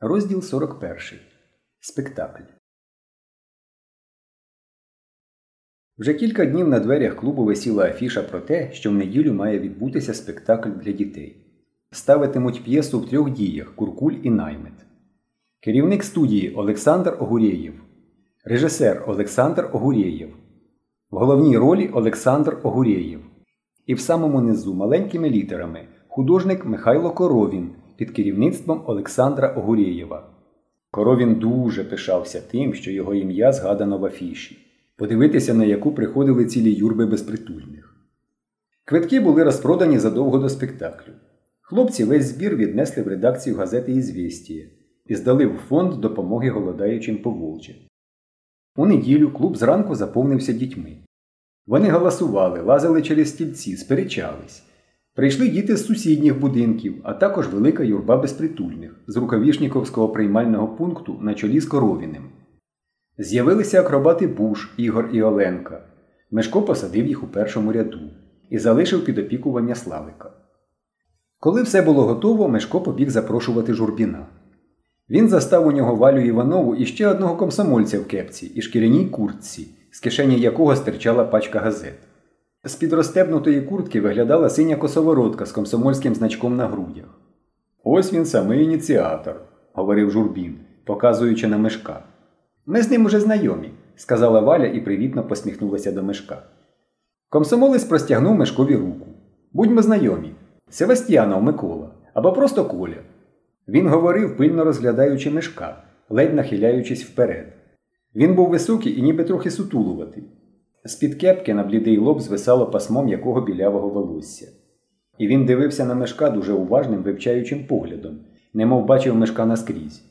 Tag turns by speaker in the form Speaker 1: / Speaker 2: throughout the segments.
Speaker 1: Розділ 41. Спектакль. Вже кілька днів на дверях клубу висіла афіша про те, що в неділю має відбутися спектакль для дітей. Ставитимуть п'єсу в трьох діях Куркуль і наймет. Керівник студії Олександр Огурєєв. Режисер Олександр Огурєєв. В головній ролі Олександр Огурєєв. І в самому низу маленькими літерами художник Михайло Коровін під керівництвом Олександра Огурєєва. Коровін дуже пишався тим, що його ім'я згадано в афіші, подивитися на яку приходили цілі юрби безпритульних. Квитки були розпродані задовго до спектаклю. Хлопці весь збір віднесли в редакцію газети «Ізвєстія» і здали в фонд допомоги голодаючим по Волжі. У неділю клуб зранку заповнився дітьми. Вони голосували, лазили через стільці, сперечались. Прийшли діти з сусідніх будинків, а також велика юрба безпритульних з Рукавішніковського приймального пункту на чолі з Коровіним. З'явилися акробати Буш, Ігор і Оленка. Мешко посадив їх у першому ряду і залишив під опікування Славика. Коли все було готово, Мешко побіг запрошувати журбіна. Він застав у нього Валю Іванову і ще одного комсомольця в кепці і шкіряній куртці, з кишені якого стирчала пачка газет. З під розстебнутої куртки виглядала синя косоворотка з комсомольським значком на грудях. Ось він самий ініціатор, говорив журбін, показуючи на мешка. Ми з ним уже знайомі, сказала Валя і привітно посміхнулася до мешка. Комсомолець простягнув мешкові руку. Будьмо знайомі. Севастьянов Микола або просто Коля. Він говорив, пильно розглядаючи мешка, ледь нахиляючись вперед. Він був високий і ніби трохи сутулуватий. З-під кепки на блідий лоб звисало пасмом якого білявого волосся. І він дивився на мешка дуже уважним вивчаючим поглядом, немов бачив мешка наскрізь.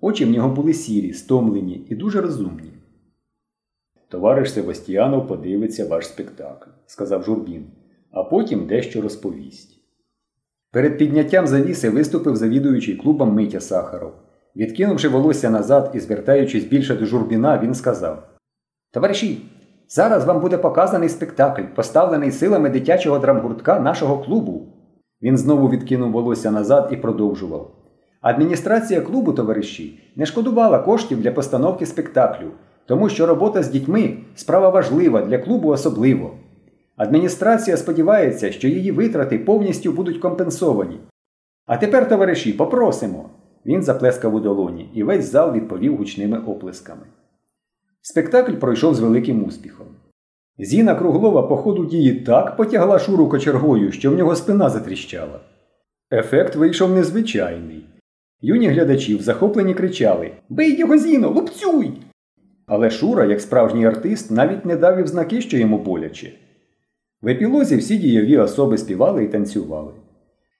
Speaker 1: Очі в нього були сірі, стомлені і дуже розумні. Товариш Севастіанов подивиться ваш спектакль, сказав журбін, а потім дещо розповість. Перед підняттям завіси виступив завідуючий клубом Митя Сахаров. Відкинувши волосся назад і звертаючись більше до журбіна, він сказав Товариші, зараз вам буде показаний спектакль, поставлений силами дитячого драмгуртка нашого клубу. Він знову відкинув волосся назад і продовжував. Адміністрація клубу, товариші, не шкодувала коштів для постановки спектаклю, тому що робота з дітьми справа важлива для клубу особливо. Адміністрація сподівається, що її витрати повністю будуть компенсовані. А тепер, товариші, попросимо. Він заплескав у долоні, і весь зал відповів гучними оплесками. Спектакль пройшов з великим успіхом. Зіна Круглова по ходу дії так потягла шуру кочергою, що в нього спина затріщала. Ефект вийшов незвичайний. Юні глядачі в захопленні кричали Бий його Зіно, лупцюй! Але Шура, як справжній артист, навіть не дав і знаки, що йому боляче. В епілозі всі дієві особи співали і танцювали.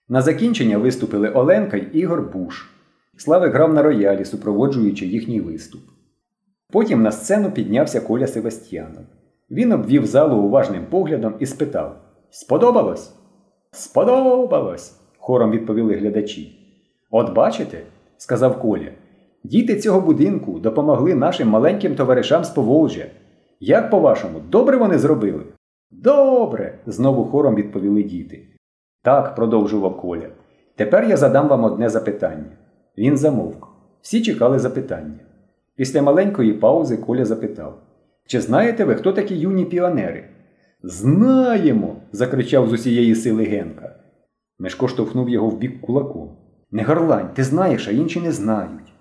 Speaker 1: На закінчення виступили Оленка й Ігор Буш. Славик грав на роялі, супроводжуючи їхній виступ. Потім на сцену піднявся Коля Севастьянов. Він обвів залу уважним поглядом і спитав Сподобалось? Сподобалось! хором відповіли глядачі. От бачите, сказав Коля, діти цього будинку допомогли нашим маленьким товаришам з Поволжя. Як по-вашому, добре вони зробили? Добре, знову хором відповіли діти. Так, продовжував Коля. Тепер я задам вам одне запитання. Він замовк. Всі чекали запитання. Після маленької паузи Коля запитав Чи знаєте ви, хто такі юні піонери? Знаємо. закричав з усієї сили Генка. Мешко штовхнув його в бік кулаком. Не горлань, ти знаєш, а інші не знають.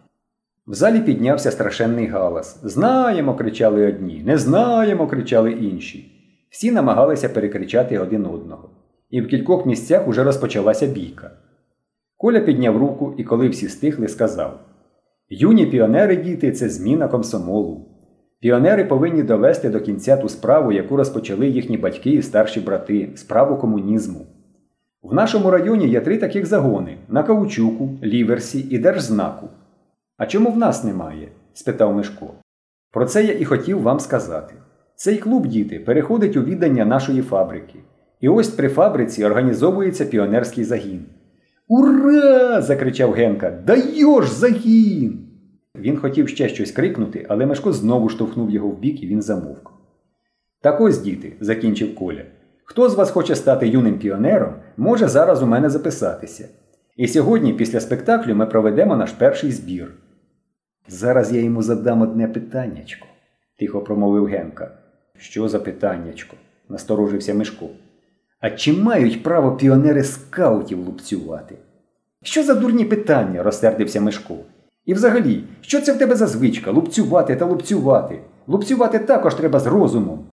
Speaker 1: В залі піднявся страшенний галас. Знаємо, кричали одні, не знаємо, кричали інші. Всі намагалися перекричати один одного. І в кількох місцях уже розпочалася бійка. Коля підняв руку і, коли всі стихли, сказав Юні піонери діти це зміна комсомолу. Піонери повинні довести до кінця ту справу, яку розпочали їхні батьки і старші брати, справу комунізму. В нашому районі є три таких загони на Каучуку, Ліверсі і Держзнаку. А чому в нас немає? спитав Мишко. Про це я і хотів вам сказати. Цей клуб, діти, переходить у віддання нашої фабрики. І ось при фабриці організовується піонерський загін. Ура! закричав Генка. Даєш загін! Він хотів ще щось крикнути, але Мешко знову штовхнув його в бік і він замовк. Так ось, діти, закінчив Коля. Хто з вас хоче стати юним піонером, може зараз у мене записатися. І сьогодні, після спектаклю, ми проведемо наш перший збір. Зараз я йому задам одне питаннячко, тихо промовив Генка. Що за питаннячко? насторожився Мишко. А чи мають право піонери скаутів лупцювати? Що за дурні питання? розсердився Мишко. І взагалі, що це в тебе за звичка лупцювати та лупцювати? Лупцювати також треба з розумом.